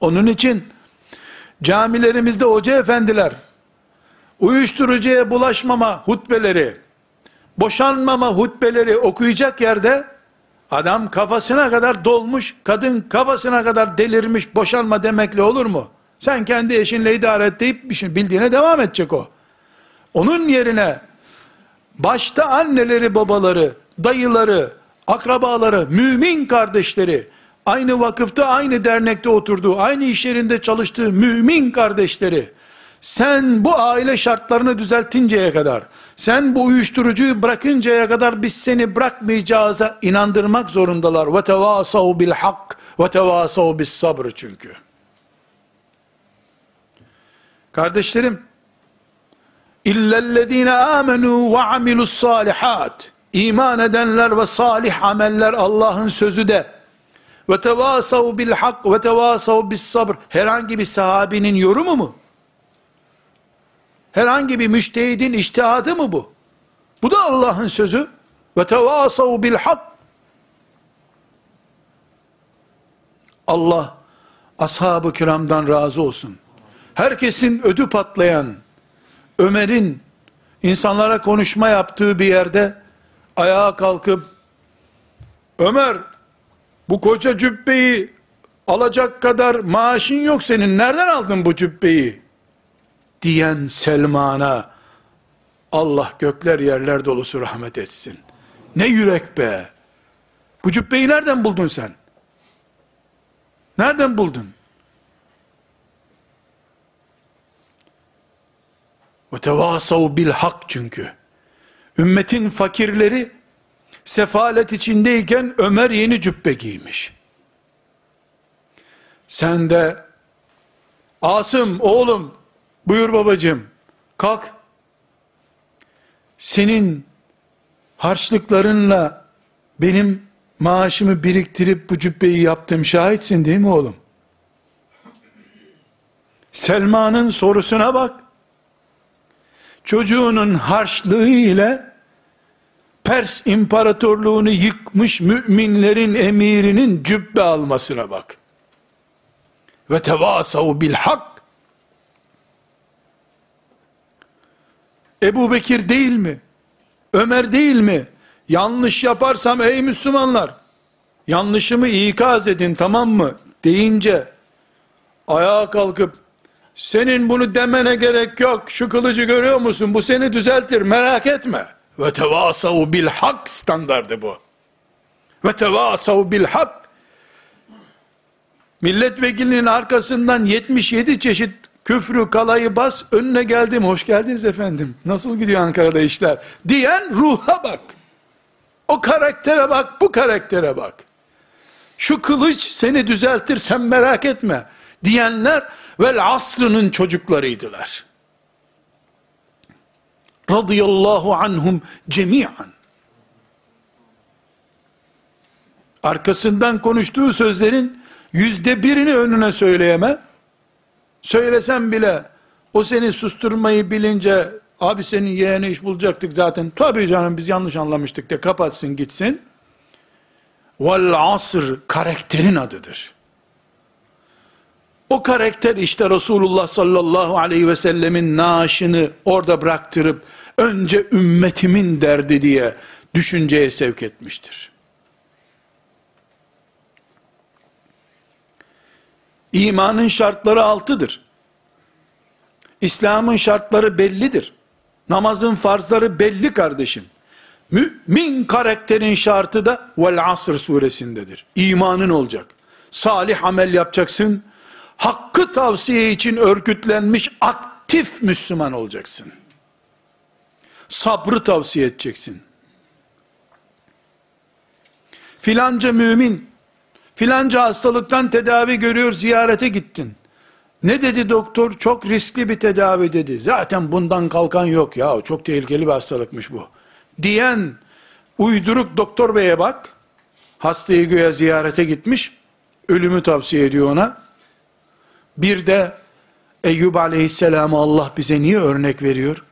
Onun için camilerimizde hoca efendiler uyuşturucuya bulaşmama hutbeleri, boşanmama hutbeleri okuyacak yerde Adam kafasına kadar dolmuş, kadın kafasına kadar delirmiş, boşanma demekle olur mu? Sen kendi eşinle idare et deyip bildiğine devam edecek o. Onun yerine başta anneleri, babaları, dayıları, akrabaları, mümin kardeşleri, aynı vakıfta, aynı dernekte oturduğu, aynı iş yerinde çalıştığı mümin kardeşleri, sen bu aile şartlarını düzeltinceye kadar, sen bu uyuşturucuyu bırakıncaya kadar biz seni bırakmayacağıza inandırmak zorundalar. Ve tevasav bil hak ve çünkü. Kardeşlerim, illellezine amenu ve amilus salihat. İman edenler ve salih ameller Allah'ın sözü de ve tevasav bil hak ve tevasav bis sabr herhangi bir sahabinin yorumu mu? Herhangi bir müştehidin iştihadı mı bu? Bu da Allah'ın sözü. Ve tevasav bil hak. Allah ashab-ı kiramdan razı olsun. Herkesin ödü patlayan Ömer'in insanlara konuşma yaptığı bir yerde ayağa kalkıp Ömer bu koca cübbeyi alacak kadar maaşın yok senin nereden aldın bu cübbeyi diyen Selman'a Allah gökler yerler dolusu rahmet etsin. Ne yürek be. Bu cübbeyi nereden buldun sen? Nereden buldun? Ve tevasav bil hak çünkü. Ümmetin fakirleri sefalet içindeyken Ömer yeni cübbe giymiş. Sen de Asım oğlum Buyur babacığım. Kalk. Senin harçlıklarınla benim maaşımı biriktirip bu cübbeyi yaptım şahitsin değil mi oğlum? Selma'nın sorusuna bak. Çocuğunun harçlığı ile Pers imparatorluğunu yıkmış müminlerin emirinin cübbe almasına bak. Ve tevasav bil hak Ebu Bekir değil mi? Ömer değil mi? Yanlış yaparsam ey Müslümanlar, yanlışımı ikaz edin tamam mı? Deyince, ayağa kalkıp, senin bunu demene gerek yok, şu kılıcı görüyor musun? Bu seni düzeltir, merak etme. Ve tevasav bil hak standardı bu. Ve tevasav bil hak. Milletvekilinin arkasından 77 çeşit küfrü kalayı bas önüne geldim hoş geldiniz efendim nasıl gidiyor Ankara'da işler diyen ruha bak O karaktere bak, bu karaktere bak. Şu kılıç seni düzeltir sen merak etme diyenler vel asrının çocuklarıydılar. Radıyallahu anhum cemiyen. Arkasından konuştuğu sözlerin yüzde birini önüne söyleyeme. Söylesem bile o seni susturmayı bilince abi senin yeğene iş bulacaktık zaten. Tabii canım biz yanlış anlamıştık de kapatsın gitsin. Vel asr karakterin adıdır. O karakter işte Resulullah sallallahu aleyhi ve sellemin naaşını orada bıraktırıp önce ümmetimin derdi diye düşünceye sevk etmiştir. İmanın şartları altıdır. İslam'ın şartları bellidir. Namazın farzları belli kardeşim. Mümin karakterin şartı da Vel Asr suresindedir. İmanın olacak. Salih amel yapacaksın. Hakkı tavsiye için örgütlenmiş aktif Müslüman olacaksın. Sabrı tavsiye edeceksin. Filanca mümin, filanca hastalıktan tedavi görüyor ziyarete gittin. Ne dedi doktor? Çok riskli bir tedavi dedi. Zaten bundan kalkan yok ya. Çok tehlikeli bir hastalıkmış bu. Diyen uyduruk doktor beye bak. Hastayı göğe ziyarete gitmiş. Ölümü tavsiye ediyor ona. Bir de Eyyub aleyhisselamı Allah bize niye örnek veriyor?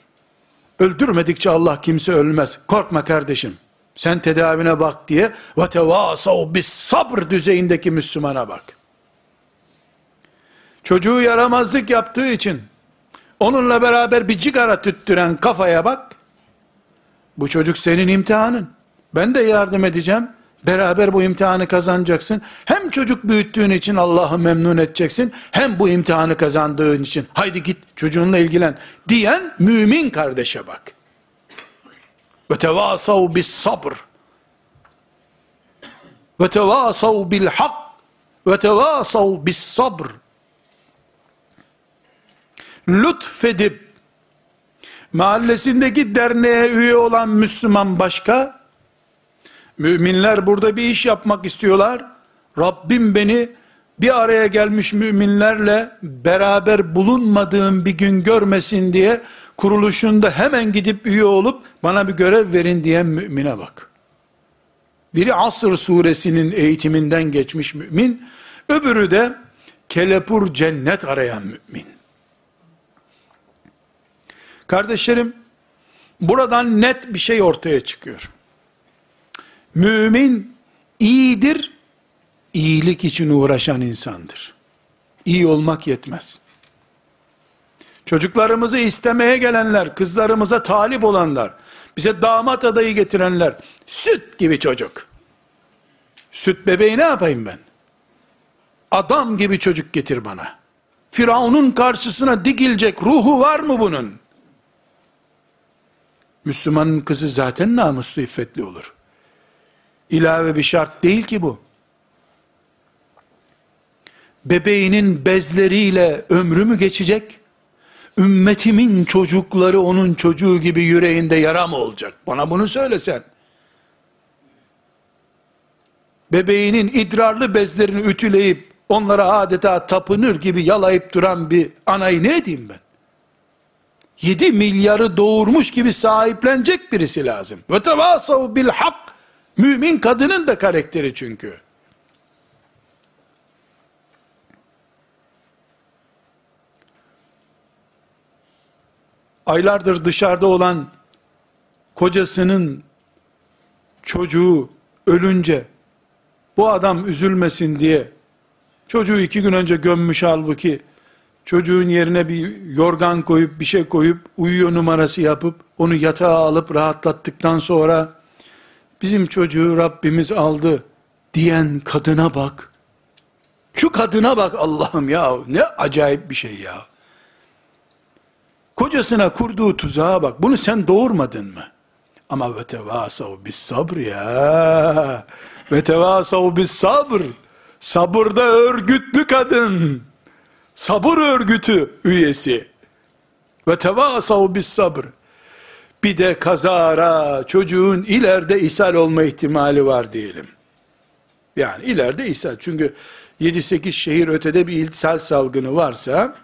Öldürmedikçe Allah kimse ölmez. Korkma kardeşim. Sen tedavine bak diye ve tevasav bis sabr düzeyindeki Müslümana bak. Çocuğu yaramazlık yaptığı için onunla beraber bir cigara tüttüren kafaya bak. Bu çocuk senin imtihanın. Ben de yardım edeceğim. Beraber bu imtihanı kazanacaksın. Hem çocuk büyüttüğün için Allah'ı memnun edeceksin. Hem bu imtihanı kazandığın için. Haydi git çocuğunla ilgilen. Diyen mümin kardeşe bak. Ve tevasav bis sabr. Ve tevasav bil hak. Ve tevasav bis sabr. Lütfedip mahallesindeki derneğe üye olan Müslüman başka, müminler burada bir iş yapmak istiyorlar. Rabbim beni bir araya gelmiş müminlerle beraber bulunmadığım bir gün görmesin diye kuruluşunda hemen gidip üye olup bana bir görev verin diyen mümine bak. Biri Asr suresinin eğitiminden geçmiş mümin, öbürü de kelepur cennet arayan mümin. Kardeşlerim, buradan net bir şey ortaya çıkıyor. Mümin iyidir, iyilik için uğraşan insandır. İyi olmak yetmez. Çocuklarımızı istemeye gelenler, kızlarımıza talip olanlar, bize damat adayı getirenler, süt gibi çocuk. Süt bebeği ne yapayım ben? Adam gibi çocuk getir bana. Firavun'un karşısına dikilecek ruhu var mı bunun? Müslümanın kızı zaten namuslu iffetli olur. İlave bir şart değil ki bu. Bebeğinin bezleriyle ömrü mü geçecek? Ümmetimin çocukları onun çocuğu gibi yüreğinde yara mı olacak? Bana bunu söylesen. Bebeğinin idrarlı bezlerini ütüleyip onlara adeta tapınır gibi yalayıp duran bir anayı ne edeyim ben? 7 milyarı doğurmuş gibi sahiplenecek birisi lazım. Ve tevasav bil hak. Mümin kadının da karakteri çünkü. Aylardır dışarıda olan kocasının çocuğu ölünce bu adam üzülmesin diye çocuğu iki gün önce gömmüş halbuki çocuğun yerine bir yorgan koyup bir şey koyup uyuyor numarası yapıp onu yatağa alıp rahatlattıktan sonra bizim çocuğu Rabbimiz aldı diyen kadına bak. Şu kadına bak Allah'ım ya ne acayip bir şey ya. Kocasına kurduğu tuzağa bak. Bunu sen doğurmadın mı? Ama ve tevasav bis sabr ya. Ve tevasav bis sabr. Sabırda örgütlü kadın sabır örgütü üyesi ve tevasav bis sabır Bir de kazara çocuğun ileride ishal olma ihtimali var diyelim. Yani ileride ishal. Çünkü 7-8 şehir ötede bir ishal salgını varsa,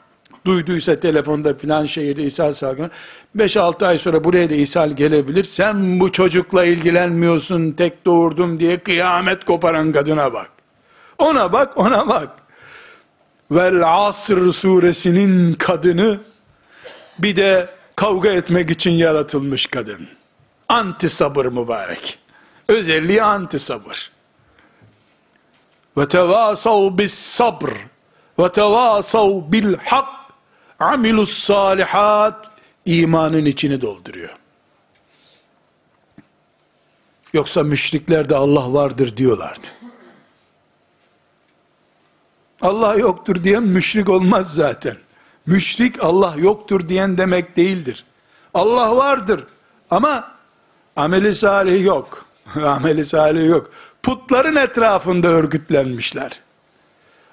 duyduysa telefonda filan şehirde ishal salgını, 5-6 ay sonra buraya da ishal gelebilir. Sen bu çocukla ilgilenmiyorsun, tek doğurdum diye kıyamet koparan kadına bak. Ona bak, ona bak. Vel Asr suresinin kadını, bir de kavga etmek için yaratılmış kadın. Anti sabır mübarek. Özelliği anti sabır. Ve tevasav bis sabr ve tevasav bil hak amilus salihat imanın içini dolduruyor. Yoksa müşrikler de Allah vardır diyorlardı. Allah yoktur diyen müşrik olmaz zaten. Müşrik Allah yoktur diyen demek değildir. Allah vardır ama ameli salih yok. <laughs> ameli salih yok. Putların etrafında örgütlenmişler.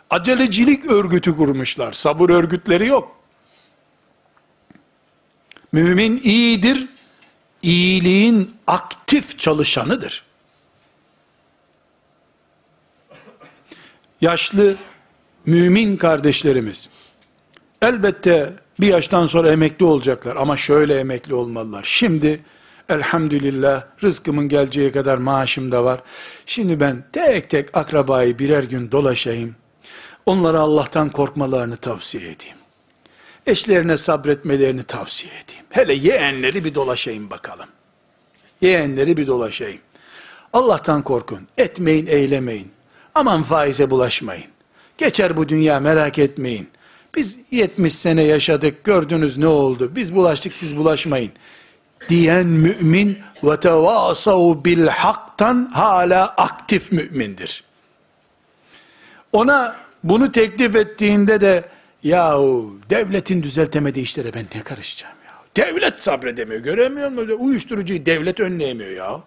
Acelecilik örgütü kurmuşlar. Sabır örgütleri yok. Mümin iyidir. İyiliğin aktif çalışanıdır. Yaşlı mümin kardeşlerimiz elbette bir yaştan sonra emekli olacaklar ama şöyle emekli olmalılar. Şimdi elhamdülillah rızkımın geleceği kadar maaşım da var. Şimdi ben tek tek akrabayı birer gün dolaşayım. Onlara Allah'tan korkmalarını tavsiye edeyim. Eşlerine sabretmelerini tavsiye edeyim. Hele yeğenleri bir dolaşayım bakalım. Yeğenleri bir dolaşayım. Allah'tan korkun. Etmeyin, eylemeyin. Aman faize bulaşmayın. Geçer bu dünya merak etmeyin. Biz 70 sene yaşadık gördünüz ne oldu. Biz bulaştık siz bulaşmayın. Diyen mümin ve tevasav bil haktan hala aktif mümindir. Ona bunu teklif ettiğinde de yahu devletin düzeltemediği işlere ben ne karışacağım ya. Devlet sabredemiyor göremiyor musun? Uyuşturucuyu devlet önleyemiyor ya.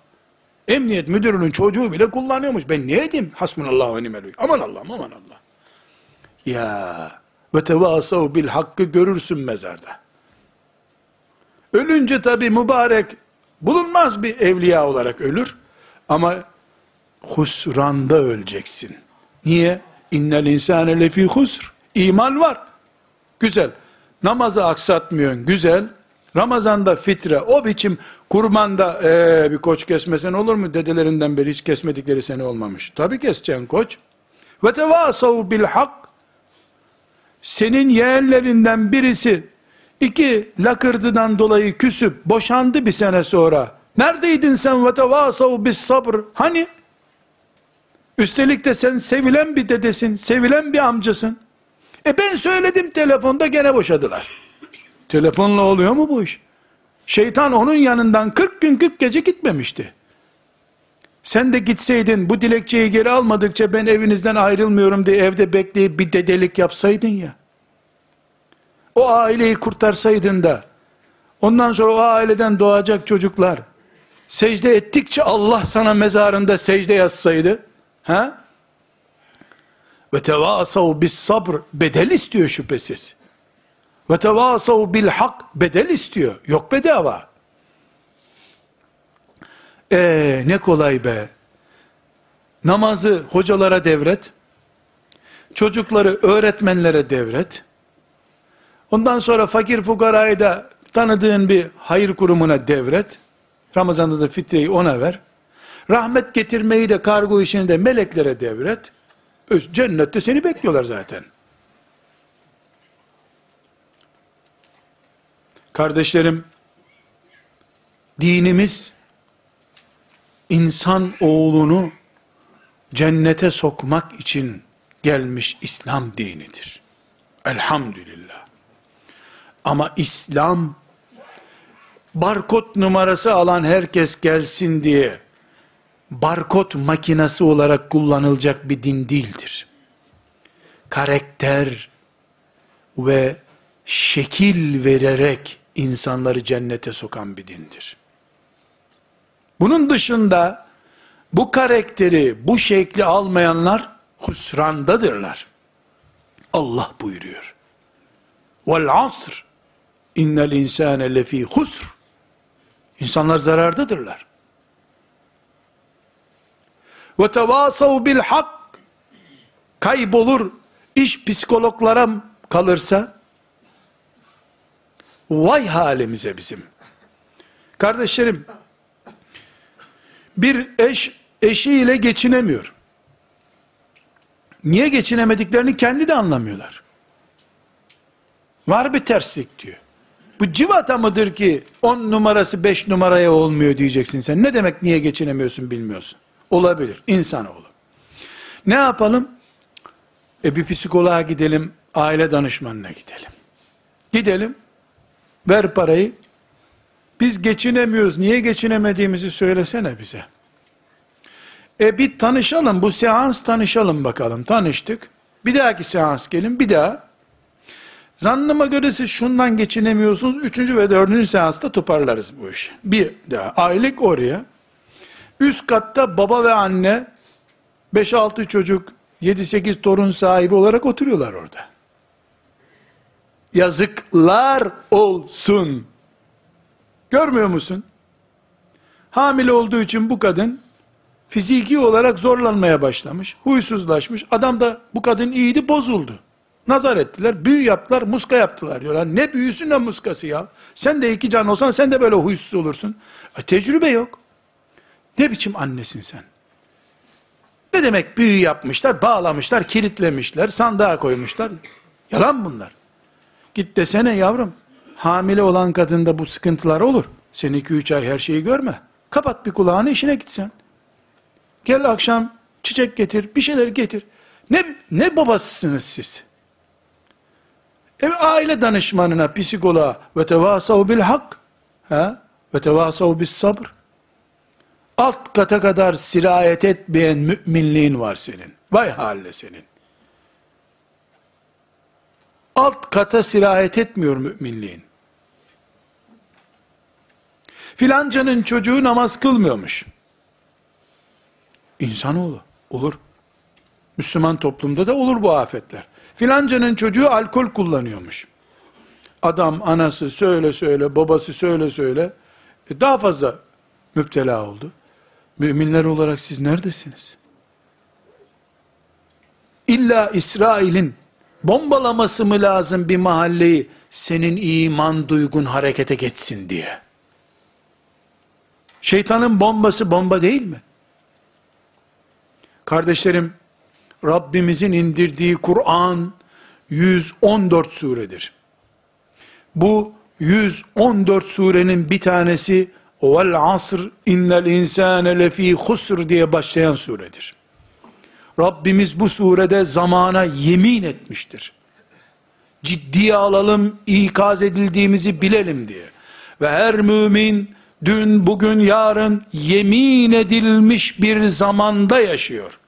Emniyet müdürünün çocuğu bile kullanıyormuş. Ben ne edeyim? Hasbunallah ve nimel Aman Allah'ım aman Allah. Ya ve tevasav bil hakkı görürsün mezarda. Ölünce tabi mübarek bulunmaz bir evliya olarak ölür. Ama husranda öleceksin. Niye? İnnel insane lefi husr. İman var. Güzel. Namazı aksatmıyorsun. Güzel. Ramazanda fitre, o biçim kurbanda ee, bir koç kesmesen olur mu? Dedelerinden beri hiç kesmedikleri sene olmamış. Tabi keseceksin koç. Ve tevasav bil hak senin yeğenlerinden birisi iki lakırdıdan dolayı küsüp boşandı bir sene sonra. Neredeydin sen ve tevasav bis sabr? Hani? Üstelik de sen sevilen bir dedesin, sevilen bir amcasın. E ben söyledim telefonda gene boşadılar. Telefonla oluyor mu bu iş? Şeytan onun yanından 40 gün 40 gece gitmemişti. Sen de gitseydin bu dilekçeyi geri almadıkça ben evinizden ayrılmıyorum diye evde bekleyip bir dedelik yapsaydın ya. O aileyi kurtarsaydın da ondan sonra o aileden doğacak çocuklar secde ettikçe Allah sana mezarında secde yazsaydı ha? Ve tevasav bis sabr bedel istiyor şüphesiz. Ve tevasav bil hak bedel istiyor. Yok bedava. Ee, ne kolay be. Namazı hocalara devret. Çocukları öğretmenlere devret. Ondan sonra fakir fukarayı da tanıdığın bir hayır kurumuna devret. Ramazan'da da fitreyi ona ver. Rahmet getirmeyi de kargo işini de meleklere devret. Cennette seni bekliyorlar zaten. Kardeşlerim, dinimiz insan oğlunu cennete sokmak için gelmiş İslam dinidir. Elhamdülillah. Ama İslam barkod numarası alan herkes gelsin diye barkod makinesi olarak kullanılacak bir din değildir. Karakter ve şekil vererek insanları cennete sokan bir dindir. Bunun dışında bu karakteri, bu şekli almayanlar husrandadırlar. Allah buyuruyor. Vel asr innel insane lefi husr. İnsanlar zarardadırlar. Ve tevasav bil hak kaybolur, iş psikologlara kalırsa, vay halimize bizim. Kardeşlerim, bir eş eşiyle geçinemiyor. Niye geçinemediklerini kendi de anlamıyorlar. Var bir terslik diyor. Bu civata mıdır ki 10 numarası 5 numaraya olmuyor diyeceksin sen. Ne demek niye geçinemiyorsun bilmiyorsun. Olabilir. İnsanoğlu. Ne yapalım? E bir psikoloğa gidelim, aile danışmanına gidelim. Gidelim, ver parayı. Biz geçinemiyoruz, niye geçinemediğimizi söylesene bize. E bir tanışalım, bu seans tanışalım bakalım. Tanıştık. Bir dahaki seans gelin, bir daha. Zannıma göre siz şundan geçinemiyorsunuz. Üçüncü ve dördüncü seansta toparlarız bu işi. Bir daha. Aylık oraya. Üst katta baba ve anne 5-6 çocuk 7-8 torun sahibi olarak oturuyorlar orada. Yazıklar olsun. Görmüyor musun? Hamile olduğu için bu kadın fiziki olarak zorlanmaya başlamış. Huysuzlaşmış. Adam da bu kadın iyiydi bozuldu. Nazar ettiler, büyü yaptılar, muska yaptılar diyorlar. Ne büyüsü ne muskası ya. Sen de iki can olsan sen de böyle huysuz olursun. E, tecrübe yok. Ne biçim annesin sen? Ne demek büyü yapmışlar, bağlamışlar, kilitlemişler, sandığa koymuşlar. Yalan bunlar. Git desene yavrum, hamile olan kadında bu sıkıntılar olur. Sen iki üç ay her şeyi görme. Kapat bir kulağını işine gitsen. Gel akşam çiçek getir, bir şeyler getir. Ne, ne babasısınız siz? E, aile danışmanına, psikoloğa ve tevasav bil hak ha? ve tevasav bis sabr alt kata kadar sirayet etmeyen müminliğin var senin. Vay halle senin. Alt kata sirayet etmiyor müminliğin. Filancanın çocuğu namaz kılmıyormuş. İnsanoğlu olur. Müslüman toplumda da olur bu afetler. Filancanın çocuğu alkol kullanıyormuş. Adam anası söyle söyle, babası söyle söyle, e daha fazla müptela oldu. Müminler olarak siz neredesiniz? İlla İsrail'in bombalaması mı lazım bir mahalleyi senin iman duygun harekete geçsin diye? Şeytanın bombası bomba değil mi? Kardeşlerim, Rabbimizin indirdiği Kur'an 114 suredir. Bu 114 surenin bir tanesi vel asr innel insane lefî husr diye başlayan suredir. Rabbimiz bu surede zamana yemin etmiştir. Ciddiye alalım, ikaz edildiğimizi bilelim diye. Ve her mümin dün, bugün, yarın yemin edilmiş bir zamanda yaşıyor.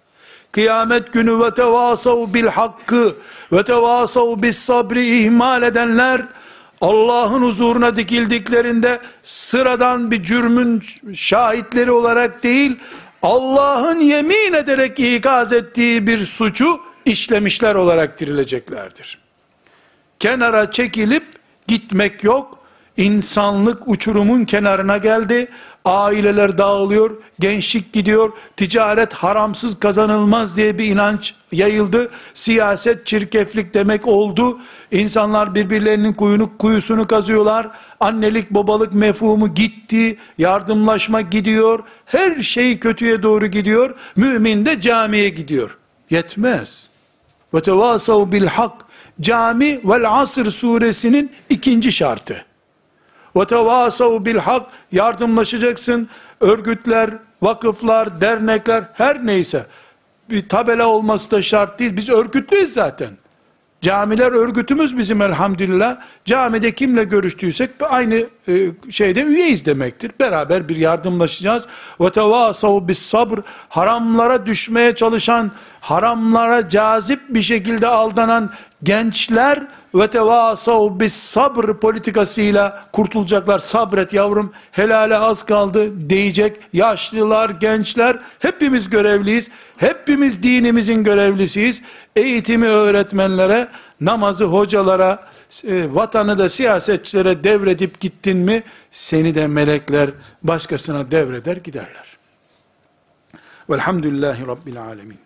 Kıyamet günü ve tevasav bil hakkı ve tevasav bis sabri ihmal edenler Allah'ın huzuruna dikildiklerinde sıradan bir cürmün şahitleri olarak değil, Allah'ın yemin ederek ikaz ettiği bir suçu işlemişler olarak dirileceklerdir. Kenara çekilip gitmek yok. İnsanlık uçurumun kenarına geldi. Aileler dağılıyor, gençlik gidiyor, ticaret haramsız kazanılmaz diye bir inanç yayıldı. Siyaset çirkeflik demek oldu. İnsanlar birbirlerinin kuyunu, kuyusunu kazıyorlar. Annelik babalık mefhumu gitti. Yardımlaşma gidiyor. Her şey kötüye doğru gidiyor. Mümin de camiye gidiyor. Yetmez. Ve tevasav bil hak. Cami vel asr suresinin ikinci şartı. Ve tevasav bil hak yardımlaşacaksın. Örgütler, vakıflar, dernekler her neyse bir tabela olması da şart değil. Biz örgütlüyüz zaten. Camiler örgütümüz bizim elhamdülillah. Camide kimle görüştüysek aynı e, şeyde üyeyiz demektir. Beraber bir yardımlaşacağız. Ve tevasav bis sabr haramlara düşmeye çalışan, haramlara cazip bir şekilde aldanan gençler ve tevasav bis sabr politikasıyla kurtulacaklar. Sabret yavrum helale az kaldı diyecek yaşlılar, gençler hepimiz görevliyiz. Hepimiz dinimizin görevlisiyiz. Eğitimi öğretmenlere, namazı hocalara, e, vatanı da siyasetçilere devredip gittin mi, seni de melekler başkasına devreder giderler. Velhamdülillahi Rabbil Alemin.